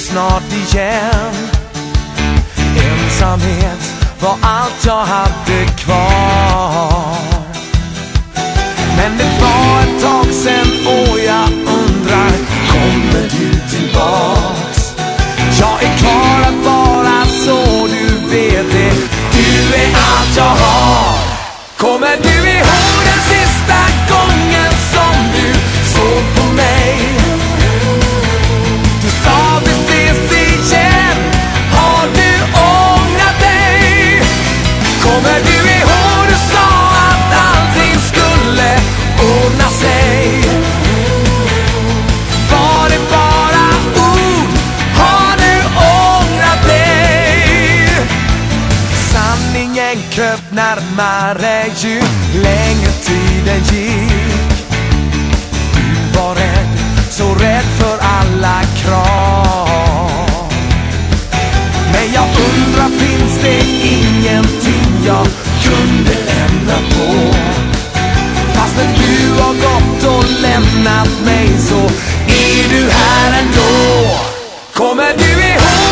snart igen Ensamhet var allt jag hade kvar Men det var ett tag sen och jag undrar Kommer du tillbaks? Jag är kvar att vara så du vet det Du är allt jag har Kommer du ihåg det? närmare ju längre tiden gick. Du var rädd, så rädd för alla krav. Men jag undrar, finns det ingenting jag kunde ändra på? Fastän du har gått och lämnat mig så är du här ändå. Kommer du ihåg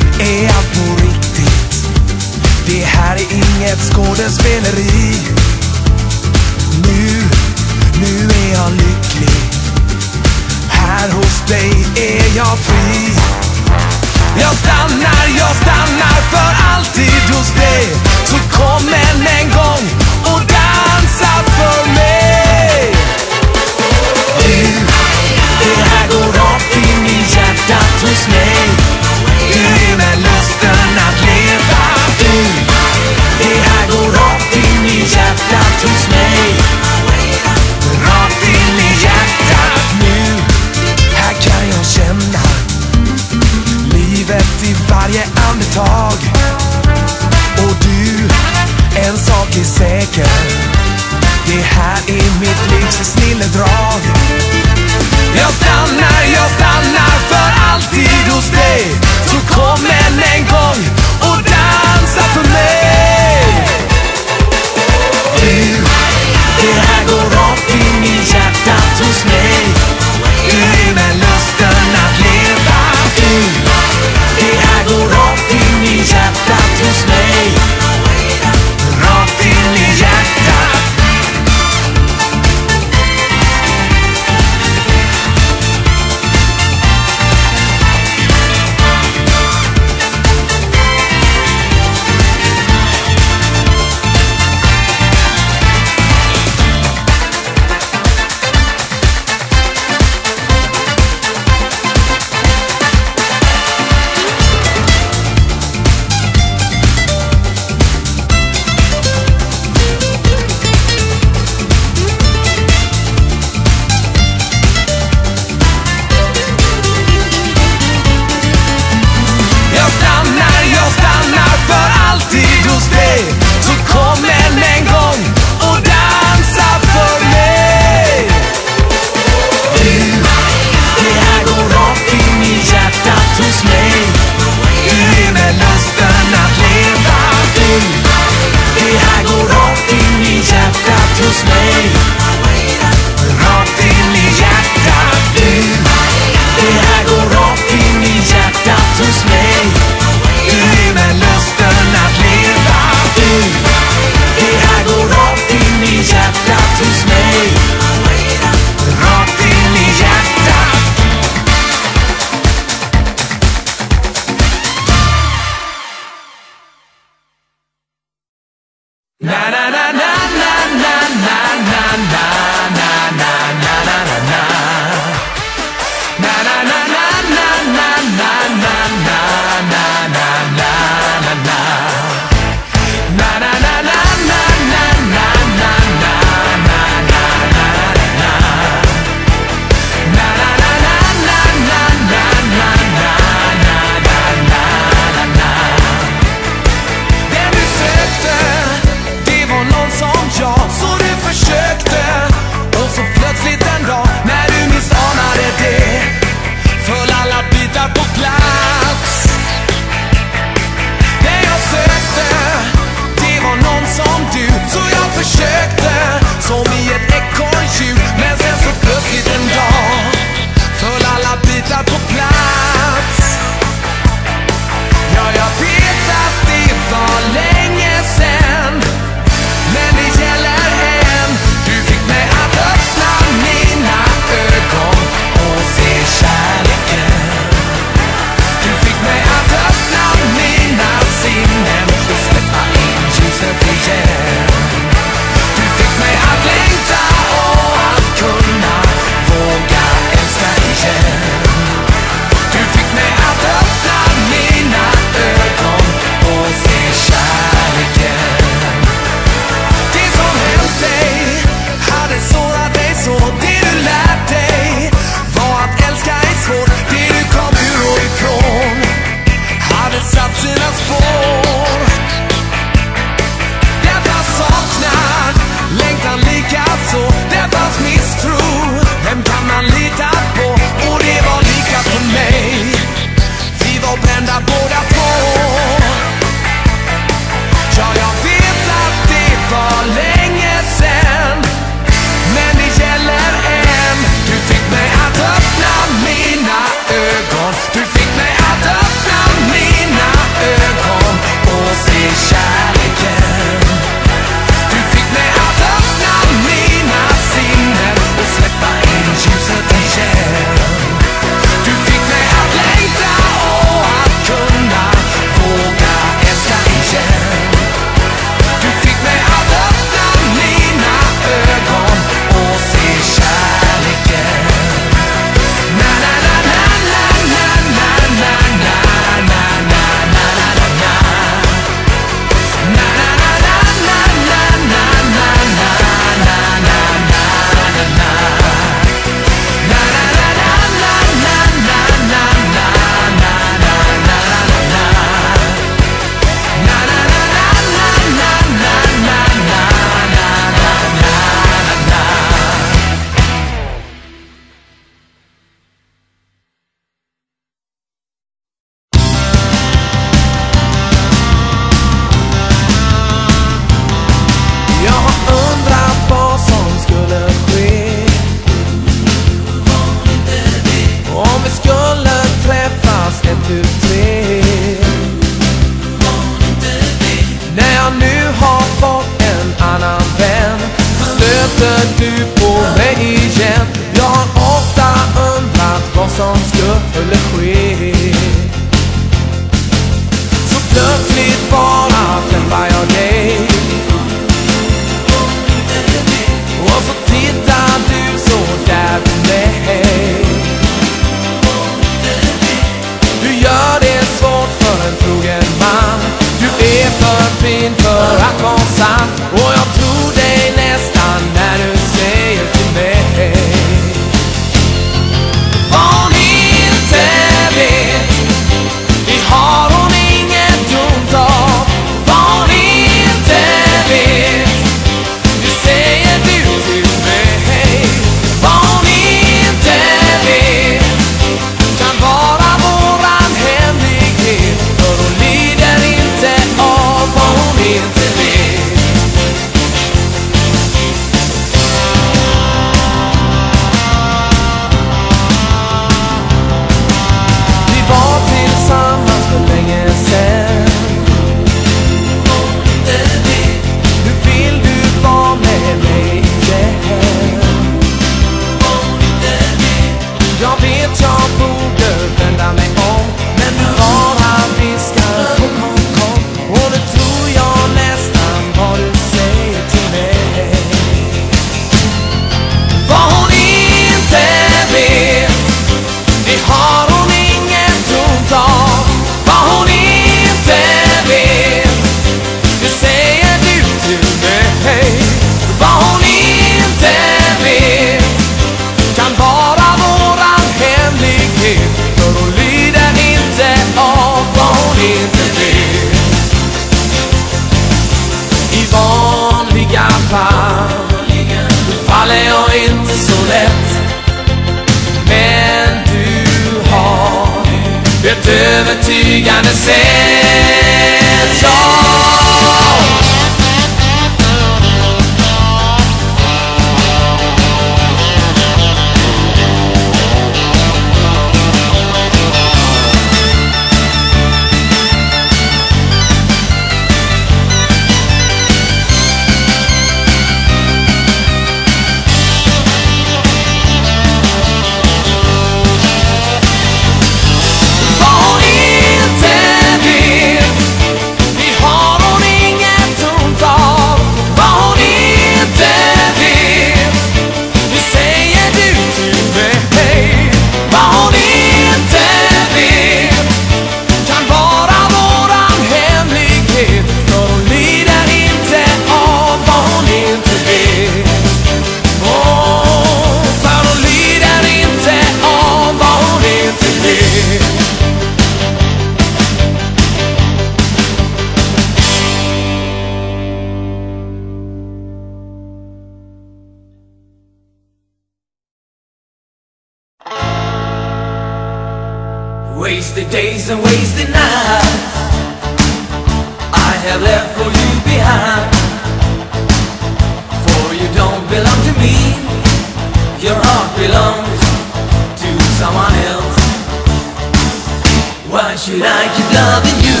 should I keep loving you?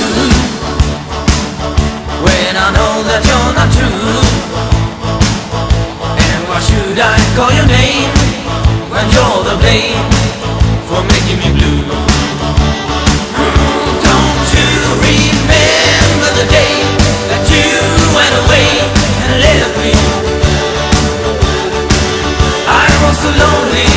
When I know that you're not true. And why should I call your name When you're the blame For making me blue? Mm, don't you remember the day That you went away and left me? I was so lonely.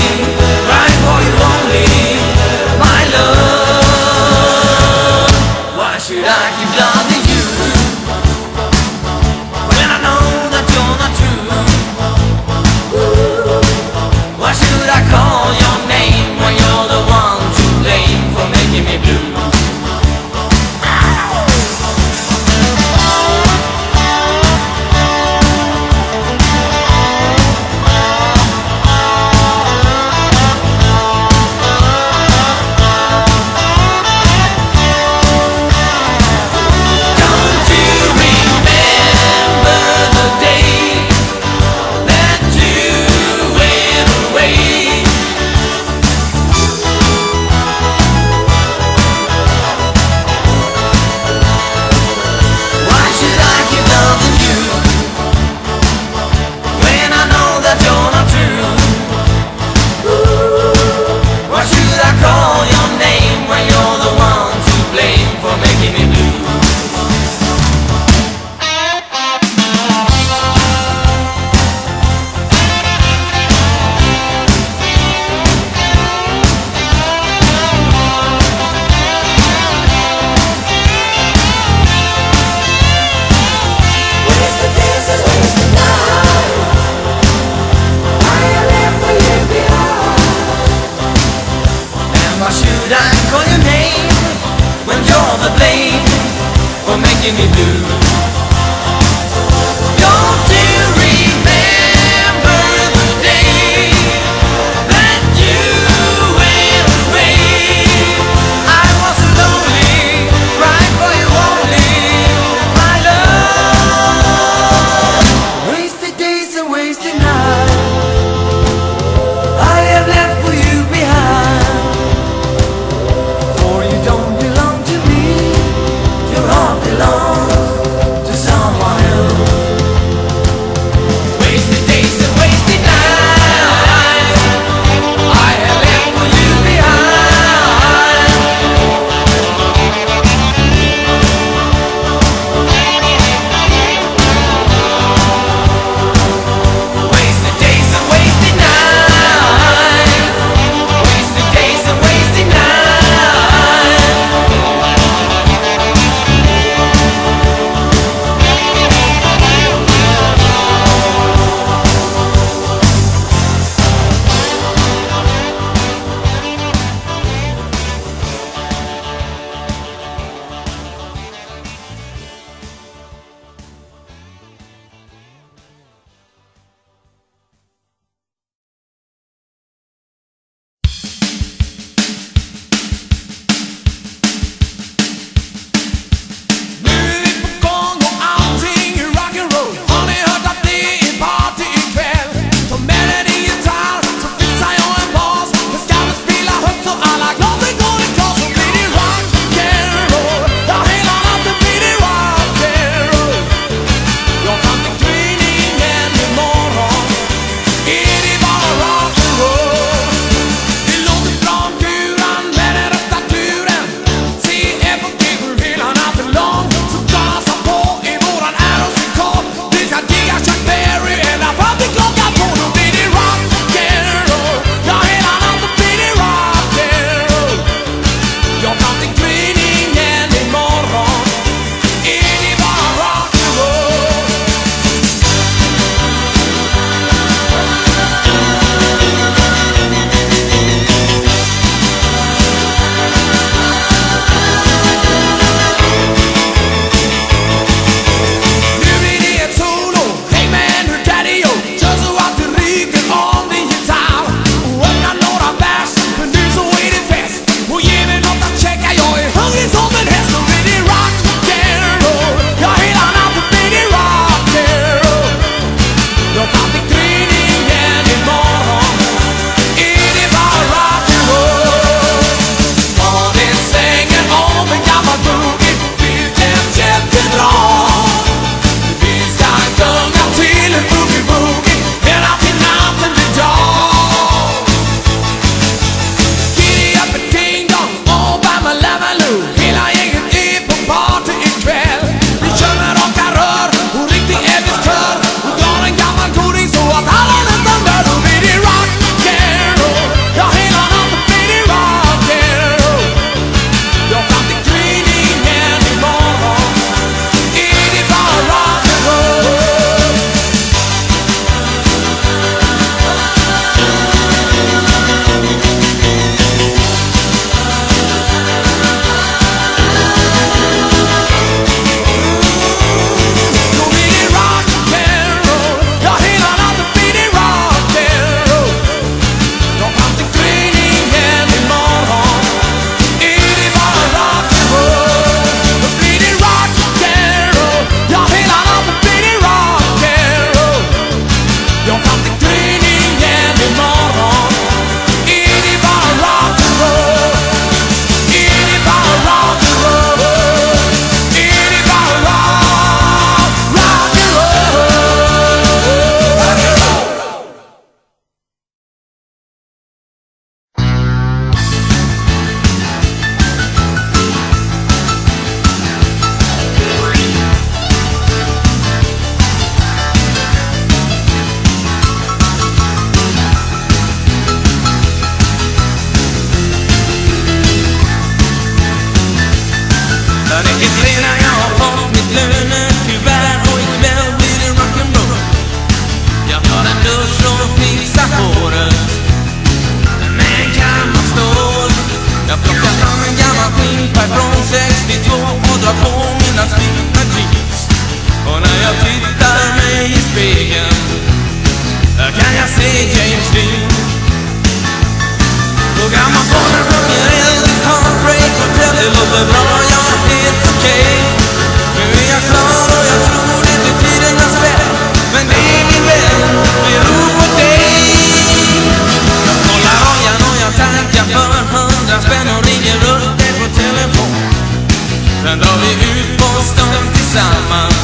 Sen drar vi ut på stan tillsammans.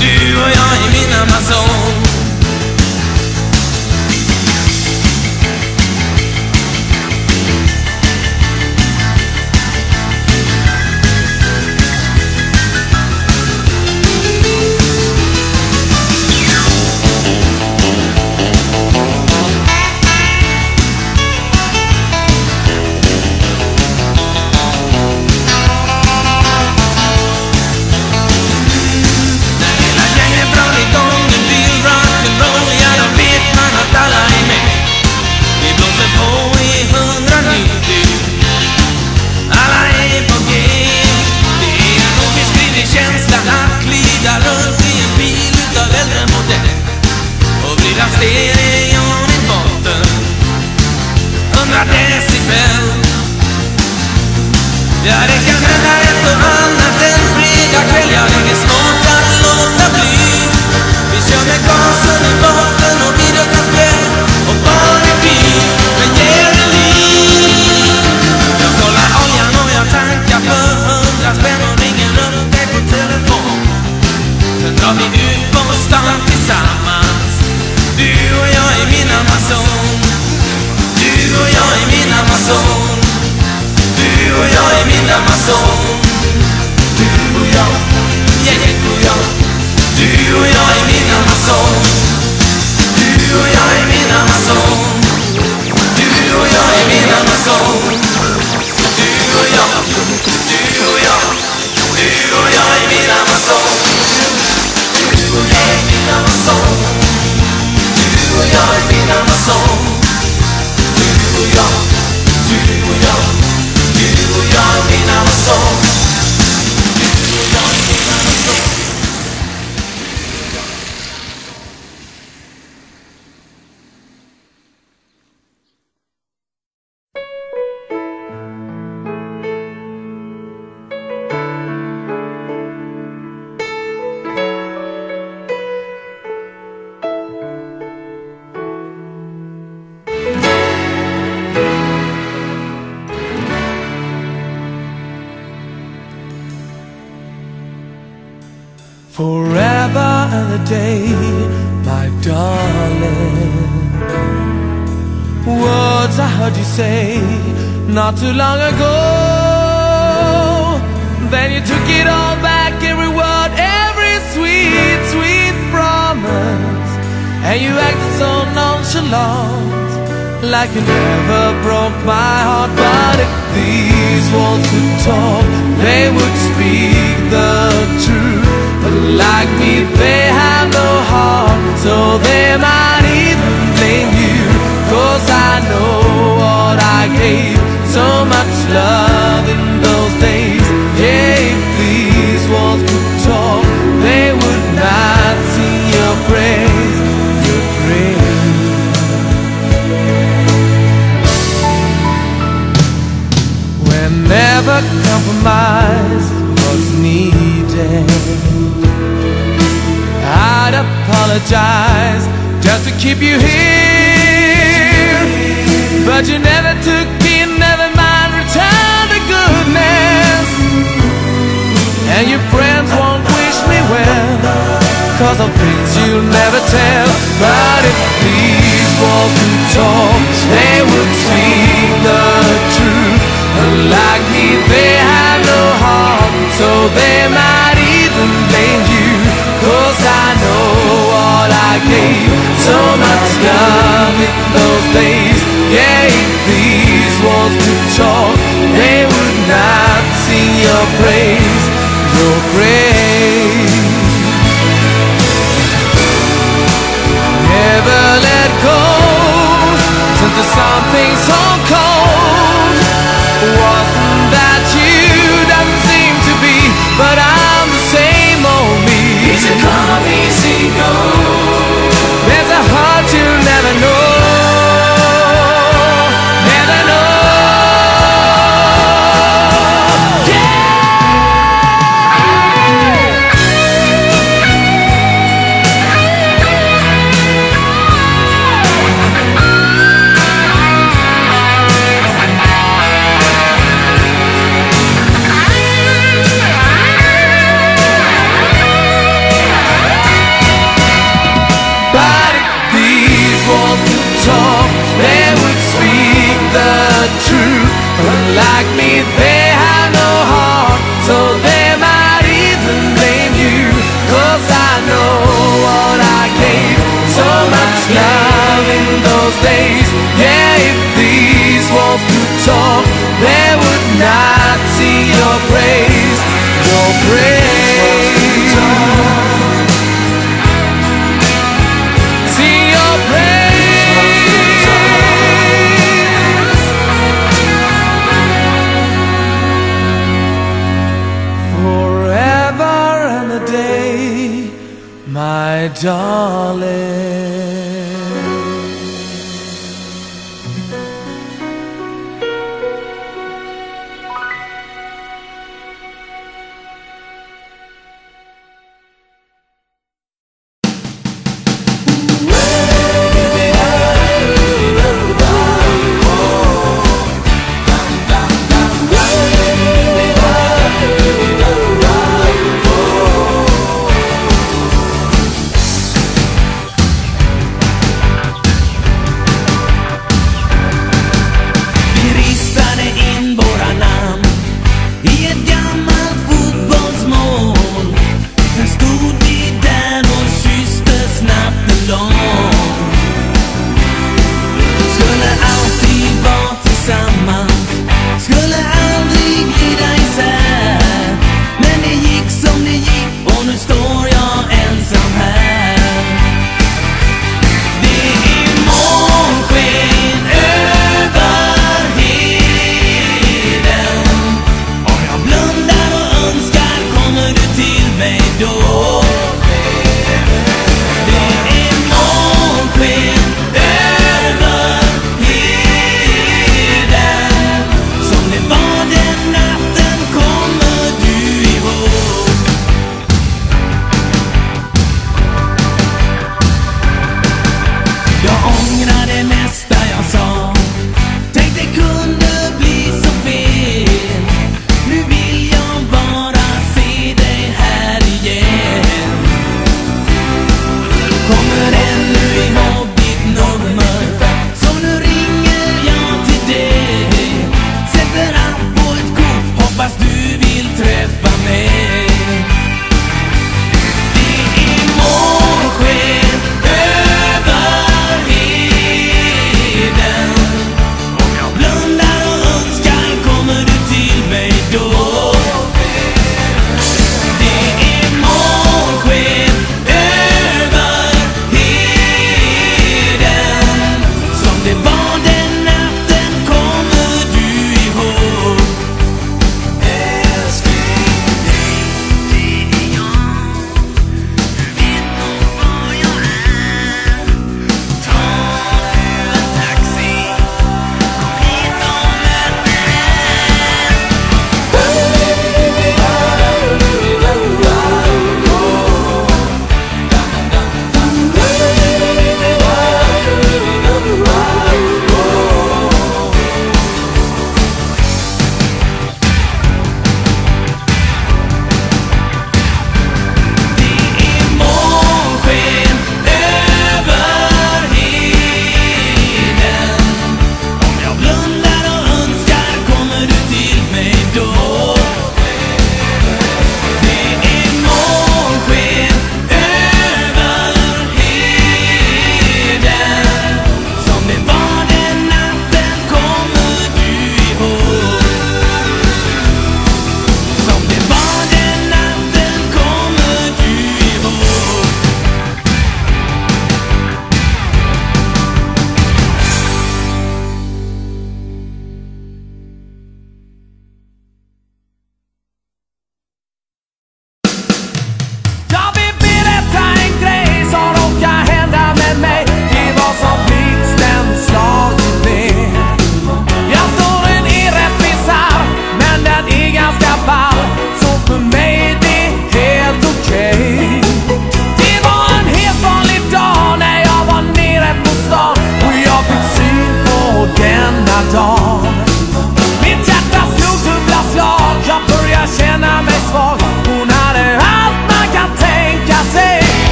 Du och jag i min Amazon. Forever and a day, my darling. Words I heard you say not too long ago. Then you took it all back, every word, every sweet, sweet promise. And you acted so nonchalant, like you never broke my heart. But if these walls could talk, they would speak the truth. Like me, they have no heart, so they might even blame you. Cause I know what I gave, so much love in those days. Yeah, if these walls could talk, they would not sing your praise, your praise. Whenever compromise was needed, I'd apologize just to keep you here. But you never took me, never mind, return the goodness. And your friends won't wish me well, cause of things you'll never tell. But if these walls could talk, they would speak the truth. Like me, they have no heart, so they might even blame you. Cause I know what I gave, so much love in those days. If these walls could talk, they would not sing your praise, your praise. Never let go, turn to something so cold. Darling.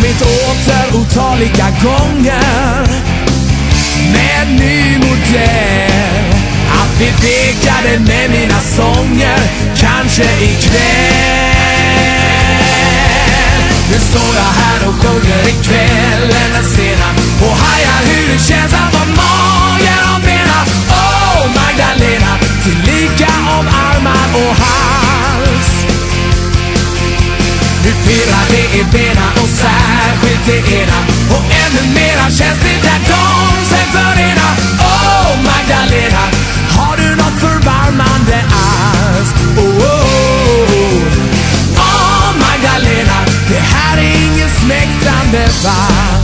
kommit åter otaliga gånger med ny modell. Att vi fekade med mina sånger, kanske ikväll. Nu står jag här och sjunger ikväll, en sena och hajar hur det känns att vara det är bena och särskilt det ena Och ännu mera känns det när de sig förena Oh Magdalena, har du nåt förbarmande alls? Oh, oh, oh. oh ah, Magdalena, det här är ingen smäktande vals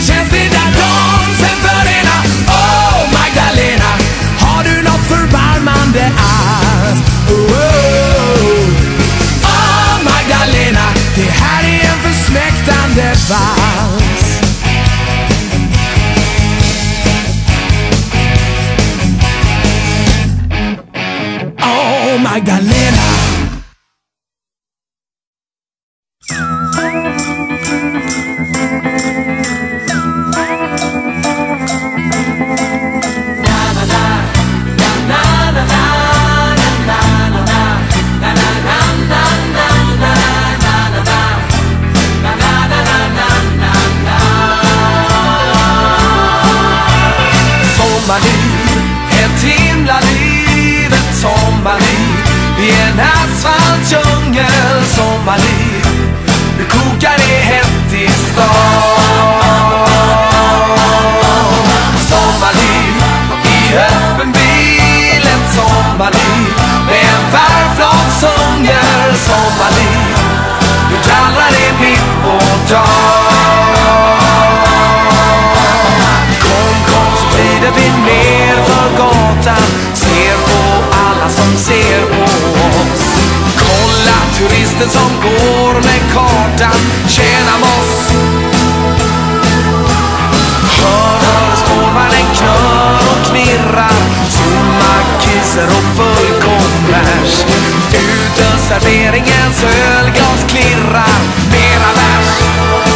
Vad känns det där dansen förena? Oh Magdalena, har du något förbarmande alls? Oh, oh, oh. oh Magdalena, det här är en försmäktande värld Liten som går med kartan. Tjena boss. Hör, hör spårvagnen knör och knirrar. Tomma kisser och fullgång bärs Uteserveringens ölglas klirrar. Mera bärs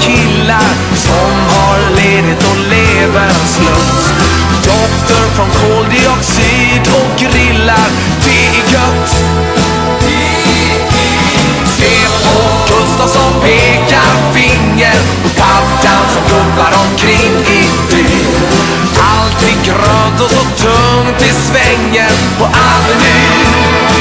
killar som har ledigt och lever en slött. Dofter från koldioxid och grillar, det är gött. Se på Gustav som pekar finger och Paddan som gubbar omkring i dyr. Allt grönt och så tungt det svänger på Avenyn.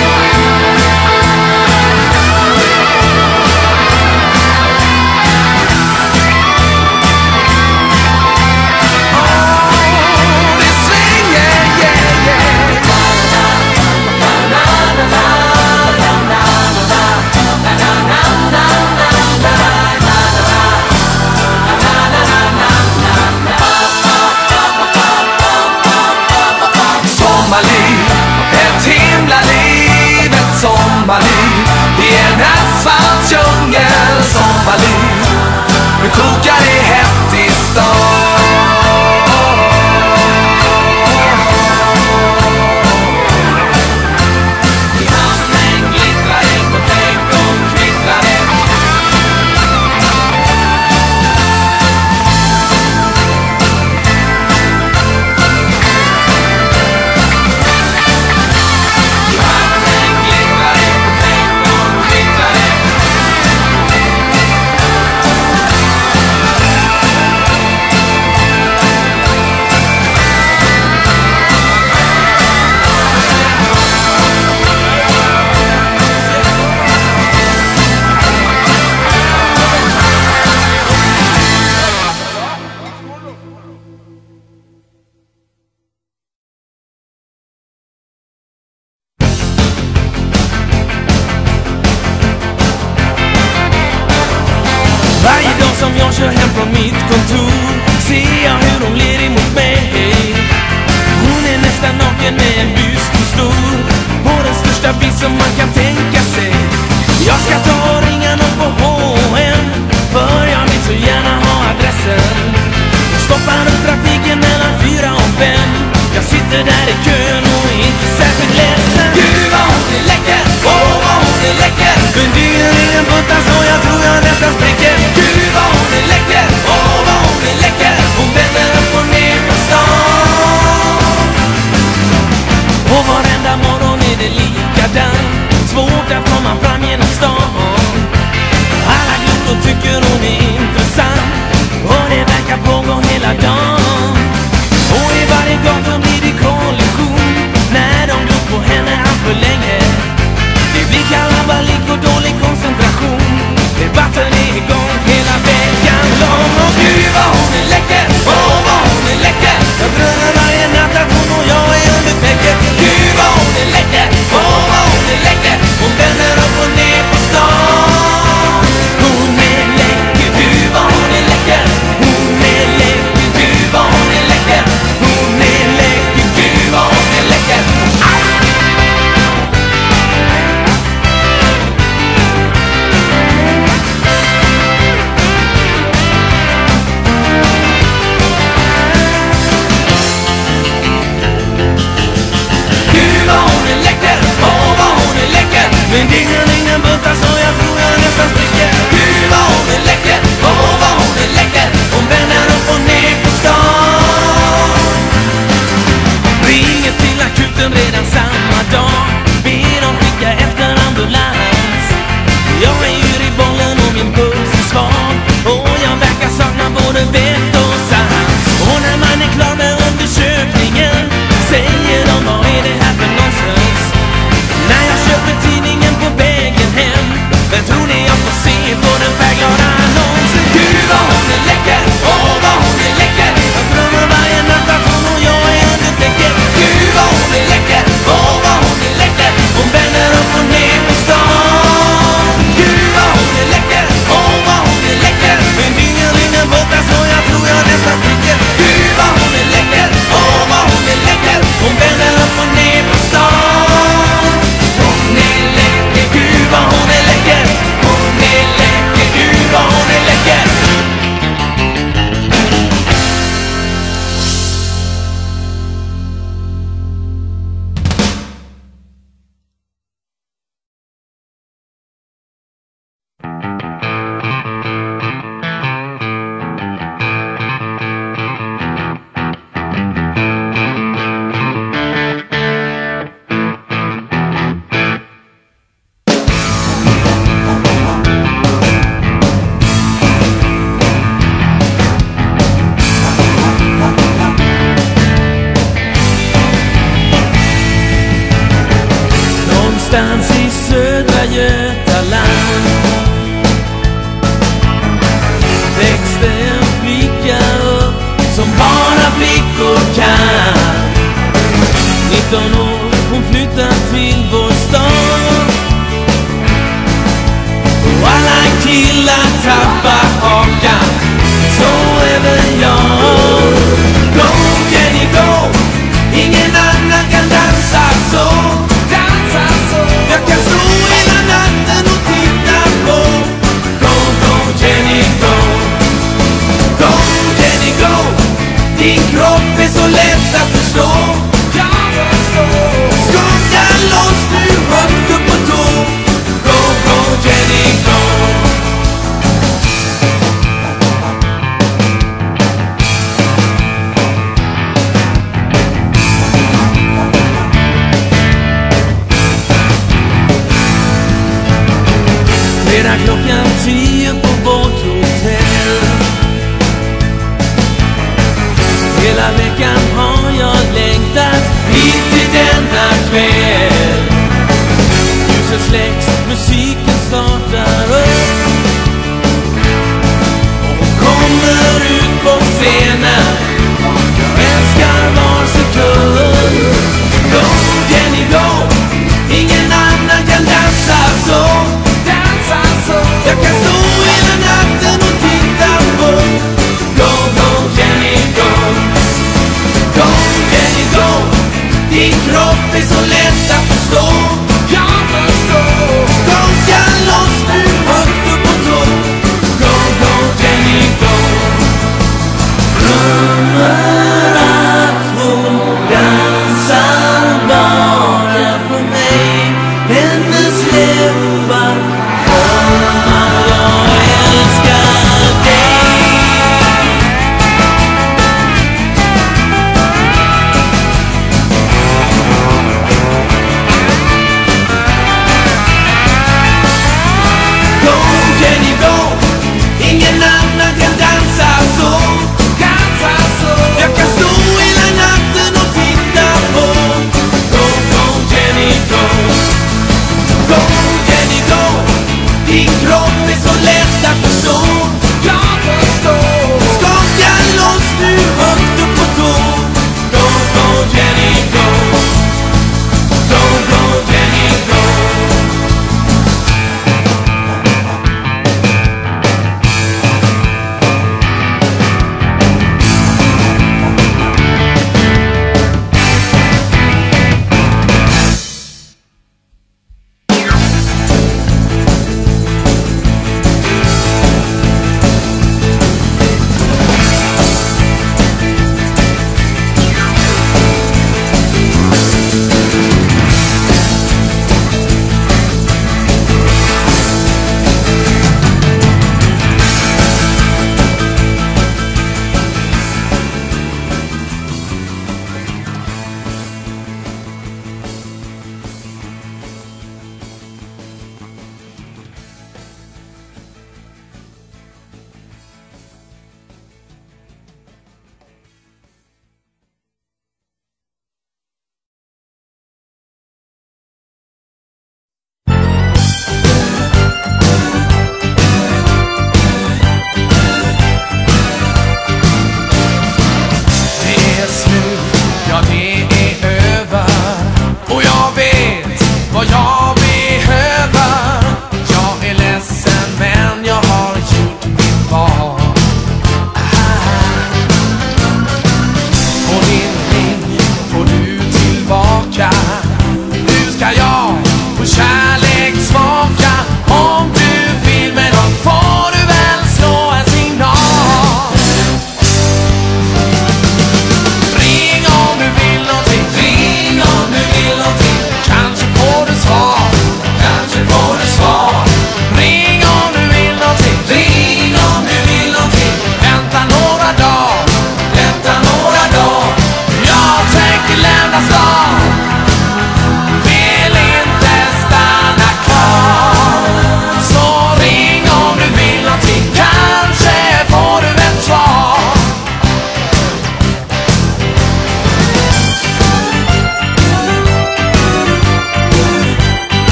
kokar i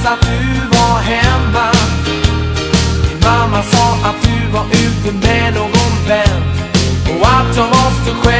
minns att du var hemma. Din mamma sa att du var ute med någon vän och att jag måste skämmas.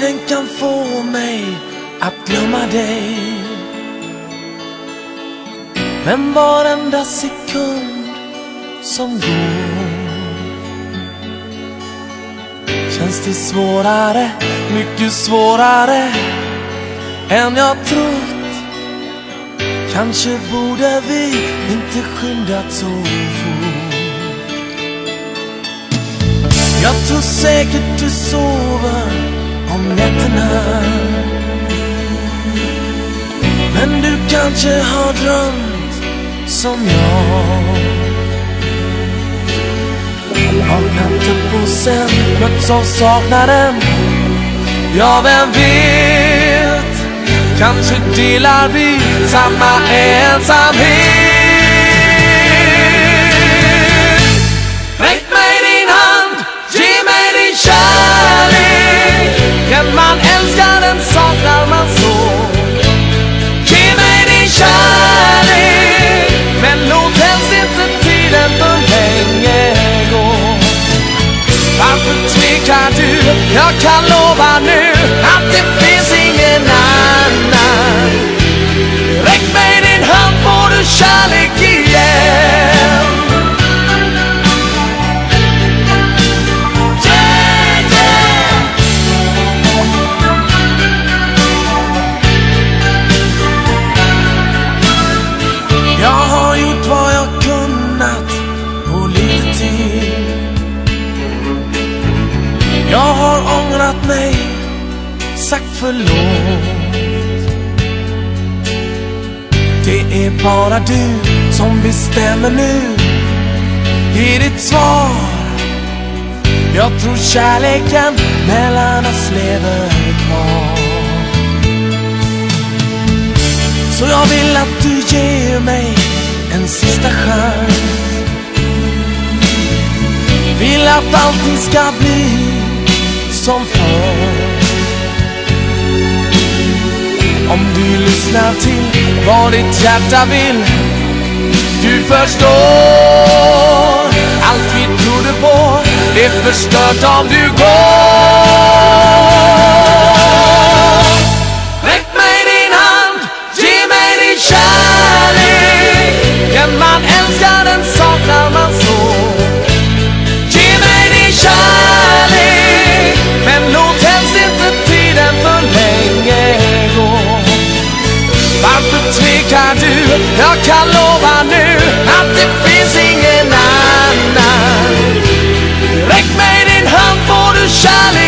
Tiden kan få mig att glömma dig. Men varenda sekund som går Känns det svårare, mycket svårare än jag trott. Kanske borde vi inte skyndat så fort. Jag tror säkert du sover om nätterna. Men du kanske har drömt som jag. Vaknat upp och sen mötts av saknaden Ja, vem vet? Kanske delar vi samma ensamhet. Tvekar du? Jag kan lova nu att det finns ingen annan Räck mig din hand får du kärlek igen förlåt. Det är bara du som bestämmer nu i ditt svar. Jag tror kärleken mellan oss lever kvar. Så jag vill att du ger mig en sista chans. Vill att allting ska bli som förr. Om du lyssnar till vad ditt hjärta vill Du förstår Allt vi trodde på. Är förstört om du går. Räck mig din hand, ge mig din kärlek. Den man älskar, den saknar man Jag kan lova nu att det finns ingen annan. Räck mig din hand får du kärlek.